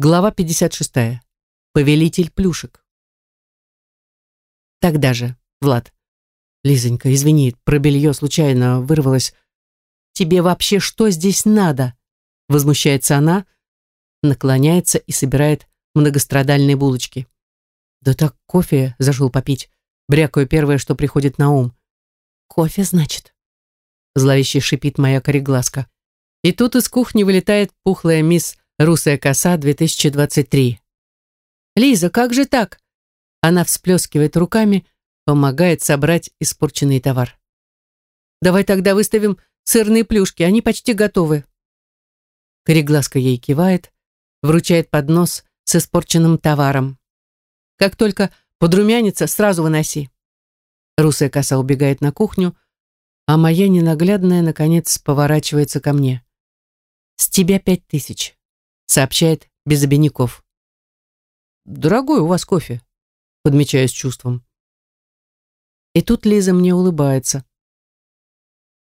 Глава 56. Повелитель плюшек. Тогда же, Влад. Лизонька, извини, про белье случайно вырвалось. Тебе вообще что здесь надо? Возмущается она, наклоняется и собирает многострадальные булочки. Да так кофе зашел попить. Брякаю первое, что приходит на ум. Кофе, значит? Зловеще шипит моя кореглазка. И тут из кухни вылетает пухлая мисс Русая коса 2023. Лиза, как же так? Она всплескивает руками, помогает собрать испорченный товар. Давай тогда выставим сырные плюшки, они почти готовы. Кореглазка ей кивает, вручает поднос с испорченным товаром. Как только подрумянится, сразу выноси. Русая коса убегает на кухню, а моя ненаглядная, наконец, поворачивается ко мне. «С тебя пять тысяч сообщает без обиняков. «Дорогой у вас кофе», подмечаю с чувством. И тут Лиза мне улыбается.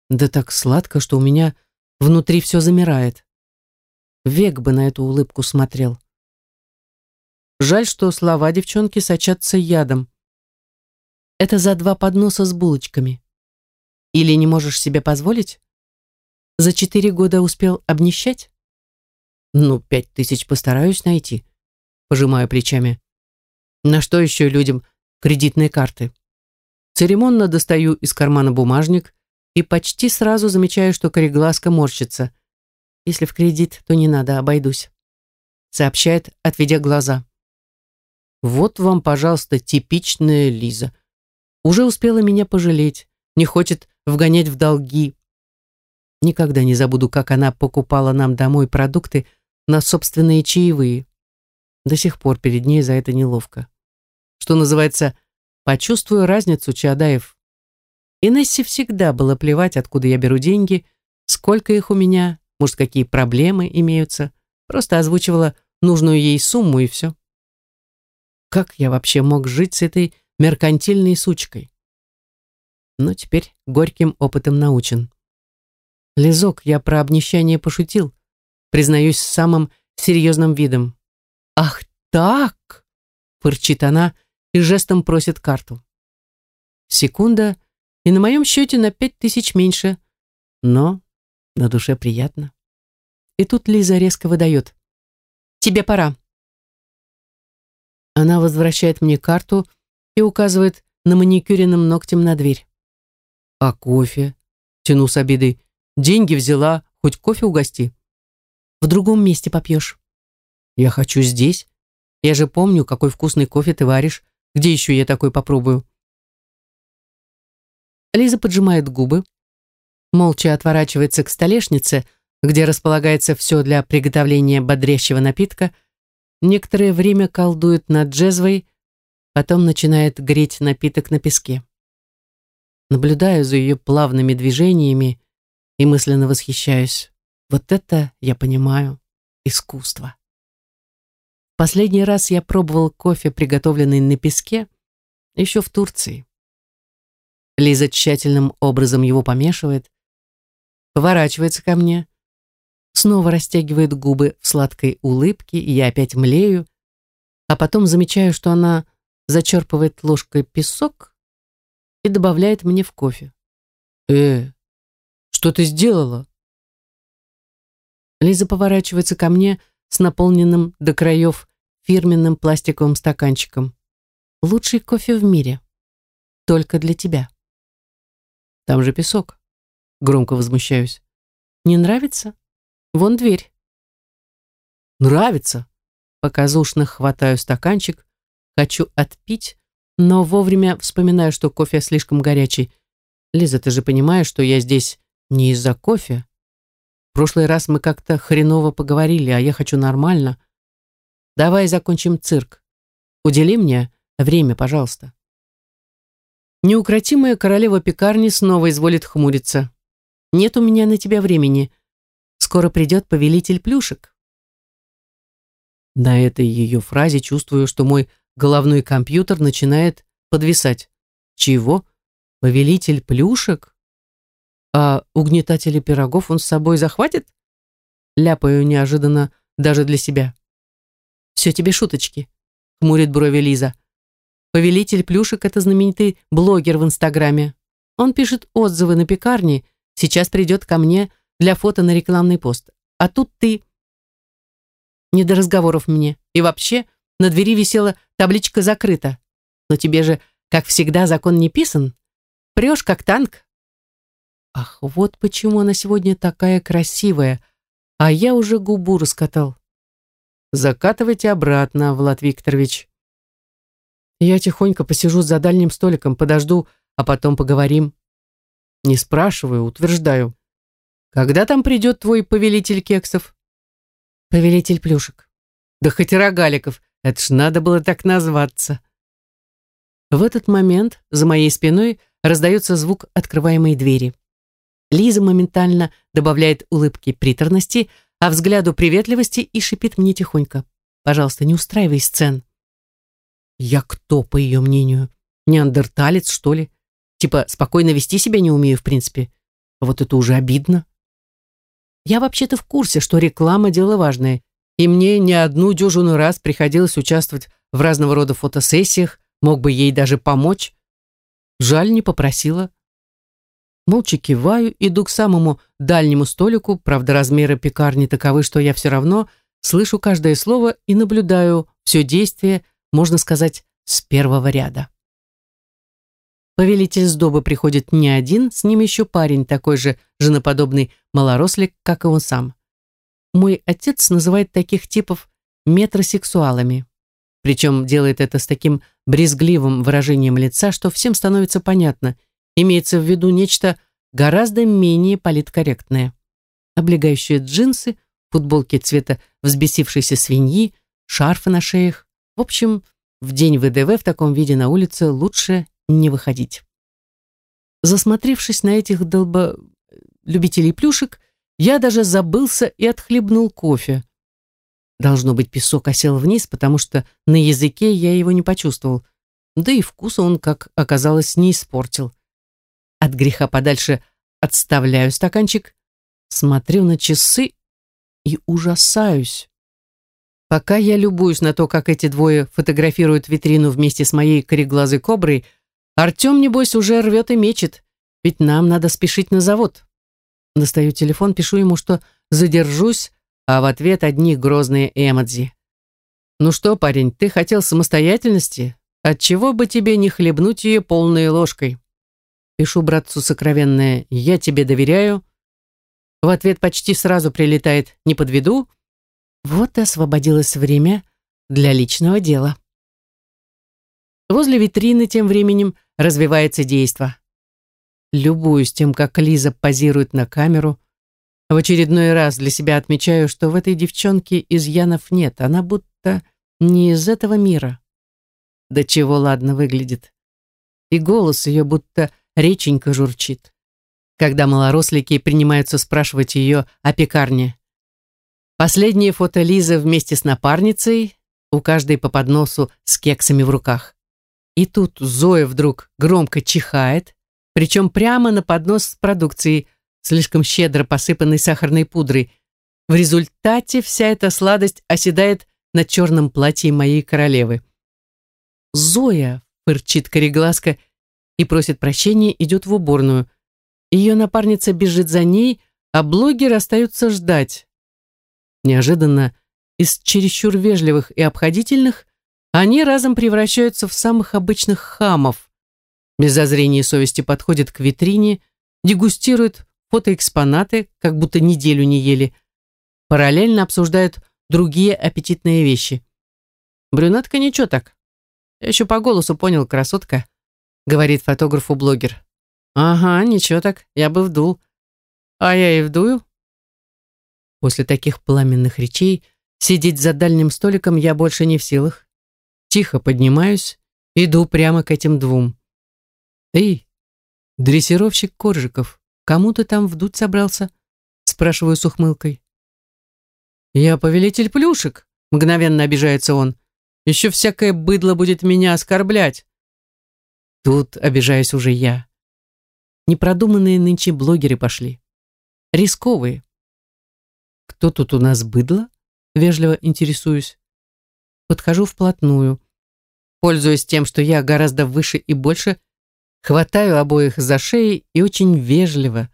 Да так сладко, что у меня внутри все замирает. Век бы на эту улыбку смотрел. Жаль, что слова девчонки сочатся ядом. Это за два подноса с булочками. Или не можешь себе позволить? За четыре года успел обнищать? Ну, пять тысяч постараюсь найти. Пожимаю плечами. На что еще людям кредитные карты? Церемонно достаю из кармана бумажник и почти сразу замечаю, что кореглазка морщится. Если в кредит, то не надо, обойдусь. Сообщает, отведя глаза. Вот вам, пожалуйста, типичная Лиза. Уже успела меня пожалеть, не хочет вгонять в долги. Никогда не забуду, как она покупала нам домой продукты, на собственные чаевые. До сих пор перед ней за это неловко. Что называется, почувствую разницу, Чаадаев. Инессе всегда было плевать, откуда я беру деньги, сколько их у меня, может, какие проблемы имеются. Просто озвучивала нужную ей сумму и все. Как я вообще мог жить с этой меркантильной сучкой? Но теперь горьким опытом научен. Лизок, я про обнищание пошутил признаюсь с самым серьезным видом. «Ах так!» — фырчит она и жестом просит карту. Секунда, и на моем счете на пять тысяч меньше, но на душе приятно. И тут Лиза резко выдает. «Тебе пора». Она возвращает мне карту и указывает на маникюренным ногтем на дверь. «А кофе?» — тяну с обидой. «Деньги взяла, хоть кофе угости». В другом месте попьешь. Я хочу здесь. Я же помню, какой вкусный кофе ты варишь. Где еще я такой попробую? Лиза поджимает губы, молча отворачивается к столешнице, где располагается все для приготовления бодрящего напитка, некоторое время колдует над джезвой, потом начинает греть напиток на песке. Наблюдаю за ее плавными движениями и мысленно восхищаюсь. Вот это, я понимаю, искусство. Последний раз я пробовал кофе, приготовленный на песке, еще в Турции. Лиза тщательным образом его помешивает, поворачивается ко мне, снова растягивает губы в сладкой улыбке, и я опять млею, а потом замечаю, что она зачерпывает ложкой песок и добавляет мне в кофе. «Э, что ты сделала?» Лиза поворачивается ко мне с наполненным до краев фирменным пластиковым стаканчиком. Лучший кофе в мире. Только для тебя. Там же песок. Громко возмущаюсь. Не нравится? Вон дверь. Нравится. Показушно хватаю стаканчик, хочу отпить, но вовремя вспоминаю, что кофе слишком горячий. Лиза, ты же понимаешь, что я здесь не из-за кофе, прошлый раз мы как-то хреново поговорили, а я хочу нормально. Давай закончим цирк. Удели мне время, пожалуйста. Неукротимая королева пекарни снова изволит хмуриться. Нет у меня на тебя времени. Скоро придет повелитель плюшек. На этой ее фразе чувствую, что мой головной компьютер начинает подвисать. Чего? Повелитель плюшек? А угнетатели пирогов он с собой захватит? Ляпаю неожиданно даже для себя. Все тебе шуточки, хмурит брови Лиза. Повелитель плюшек — это знаменитый блогер в Инстаграме. Он пишет отзывы на пекарни, сейчас придет ко мне для фото на рекламный пост. А тут ты... Не до разговоров мне. И вообще, на двери висела табличка «Закрыто». Но тебе же, как всегда, закон не писан. Прешь, как танк. Ах, вот почему она сегодня такая красивая, а я уже губу раскатал. Закатывайте обратно, Влад Викторович. Я тихонько посижу за дальним столиком, подожду, а потом поговорим. Не спрашиваю, утверждаю. Когда там придет твой повелитель кексов? Повелитель плюшек. Да хоть рогаликов, это ж надо было так назваться. В этот момент за моей спиной раздается звук открываемой двери. Лиза моментально добавляет улыбки приторности, а взгляду приветливости и шипит мне тихонько. «Пожалуйста, не устраивай сцен». Я кто, по ее мнению? Неандерталец, что ли? Типа, спокойно вести себя не умею, в принципе. Вот это уже обидно. Я вообще-то в курсе, что реклама – дело важное, и мне не одну дюжину раз приходилось участвовать в разного рода фотосессиях, мог бы ей даже помочь. Жаль, не попросила. Молча киваю, иду к самому дальнему столику, правда, размеры пекарни таковы, что я все равно слышу каждое слово и наблюдаю все действие, можно сказать, с первого ряда. Повелитель сдобы приходит не один, с ним еще парень, такой же женоподобный малорослик, как и он сам. Мой отец называет таких типов метросексуалами. Причем делает это с таким брезгливым выражением лица, что всем становится понятно. Имеется в виду нечто гораздо менее политкорректное. Облегающие джинсы, футболки цвета взбесившейся свиньи, шарфы на шеях. В общем, в день ВДВ в таком виде на улице лучше не выходить. Засмотревшись на этих долбо... любителей плюшек, я даже забылся и отхлебнул кофе. Должно быть, песок осел вниз, потому что на языке я его не почувствовал. Да и вкуса он, как оказалось, не испортил. От греха подальше отставляю стаканчик, смотрю на часы и ужасаюсь. Пока я любуюсь на то, как эти двое фотографируют витрину вместе с моей кореглазой коброй, Артем, небось, уже рвет и мечет, ведь нам надо спешить на завод. Достаю телефон, пишу ему, что задержусь, а в ответ одни грозные эмодзи. «Ну что, парень, ты хотел самостоятельности? Отчего бы тебе не хлебнуть ее полной ложкой?» Пишу братцу сокровенное «Я тебе доверяю». В ответ почти сразу прилетает «Не подведу». Вот и освободилось время для личного дела. Возле витрины тем временем развивается действо. Любуюсь тем, как Лиза позирует на камеру. В очередной раз для себя отмечаю, что в этой девчонке изъянов нет. Она будто не из этого мира. Да чего ладно выглядит. И голос ее будто реченька журчит. Когда малорослики принимаются спрашивать ее о пекарне. Последнее фото Лизы вместе с напарницей, у каждой по подносу с кексами в руках. И тут Зоя вдруг громко чихает, причем прямо на поднос с продукцией, слишком щедро посыпанной сахарной пудрой. В результате вся эта сладость оседает на черном платье моей королевы. «Зоя!» — фырчит кореглазка и просит прощения, идет в уборную. Ее напарница бежит за ней, а блогеры остаются ждать. Неожиданно из чересчур вежливых и обходительных они разом превращаются в самых обычных хамов. Без зазрения совести подходят к витрине, дегустируют фотоэкспонаты, как будто неделю не ели, параллельно обсуждают другие аппетитные вещи. Брюнетка ничего так. Я еще по голосу понял, красотка, говорит фотографу блогер. Ага, ничего так, я бы вдул. А я и вдую. После таких пламенных речей сидеть за дальним столиком я больше не в силах. Тихо поднимаюсь, иду прямо к этим двум. «Эй, дрессировщик Коржиков, кому ты там вдуть собрался?» Спрашиваю с ухмылкой. «Я повелитель плюшек», — мгновенно обижается он. «Еще всякое быдло будет меня оскорблять». Тут обижаюсь уже я. Непродуманные нынче блогеры пошли. Рисковые. «Кто тут у нас быдло?» — вежливо интересуюсь. подхожу вплотную. Пользуясь тем, что я гораздо выше и больше, хватаю обоих за шеи и очень вежливо,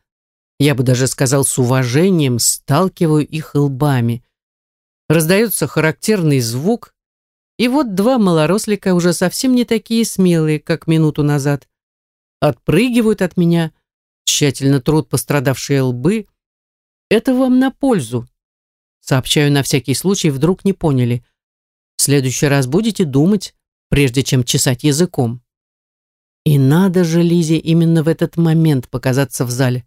я бы даже сказал с уважением, сталкиваю их лбами. Раздается характерный звук, и вот два малорослика уже совсем не такие смелые, как минуту назад. Отпрыгивают от меня, тщательно трут пострадавшие лбы. Это вам на пользу. Сообщаю на всякий случай, вдруг не поняли. В следующий раз будете думать, прежде чем чесать языком. И надо же Лизе именно в этот момент показаться в зале.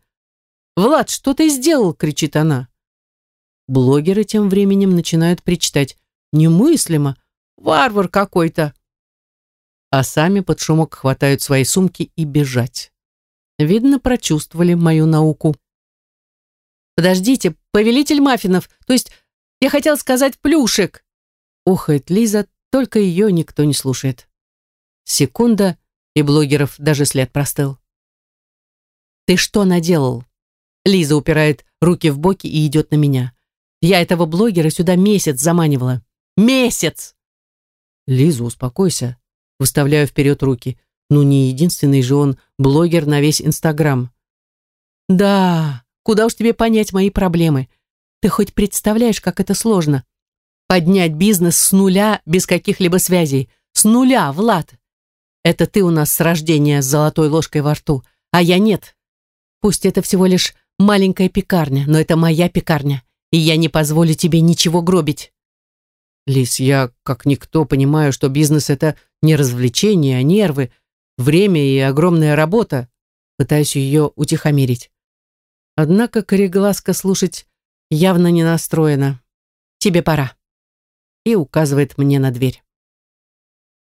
«Влад, что ты сделал?» — кричит она. Блогеры тем временем начинают причитать. «Немыслимо! Варвар какой-то!» А сами под шумок хватают свои сумки и бежать. Видно, прочувствовали мою науку. «Подождите, повелитель маффинов, то есть я хотел сказать плюшек!» Ухает Лиза, только ее никто не слушает. Секунда, и блогеров даже след простыл. «Ты что наделал?» Лиза упирает руки в боки и идет на меня. «Я этого блогера сюда месяц заманивала. Месяц!» «Лиза, успокойся». Выставляю вперед руки. Ну, не единственный же он блогер на весь Инстаграм. «Да, куда уж тебе понять мои проблемы? Ты хоть представляешь, как это сложно? Поднять бизнес с нуля без каких-либо связей. С нуля, Влад. Это ты у нас с рождения с золотой ложкой во рту, а я нет. Пусть это всего лишь маленькая пекарня, но это моя пекарня, и я не позволю тебе ничего гробить. Лис, я, как никто, понимаю, что бизнес — это не развлечение, а нервы, время и огромная работа. Пытаюсь ее утихомирить. Однако кореглазка слушать явно не настроена. Тебе пора. И указывает мне на дверь.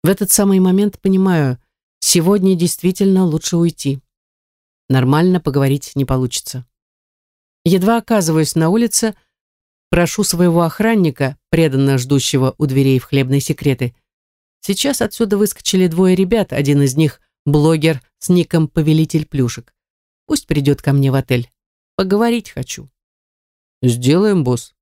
В этот самый момент понимаю, сегодня действительно лучше уйти. Нормально поговорить не получится. Едва оказываюсь на улице, прошу своего охранника, преданно ждущего у дверей в хлебные секреты. Сейчас отсюда выскочили двое ребят, один из них — блогер с ником «Повелитель плюшек». Пусть придет ко мне в отель. Поговорить хочу. «Сделаем, босс»,